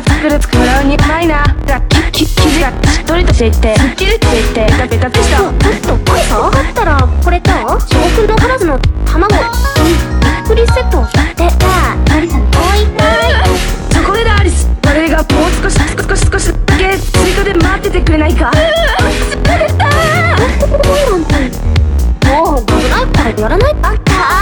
作る作るにないなだきき生地がしっとりとしていてすっきりとしていてベタベタでしたちょっとこれさだったらこれと証拠のカラスの卵うんびセットでさあアリさんもう一そこでだアリス俺がもう少し少し少しだけ追加で待っててくれないか疲れたもうブラッからやらないか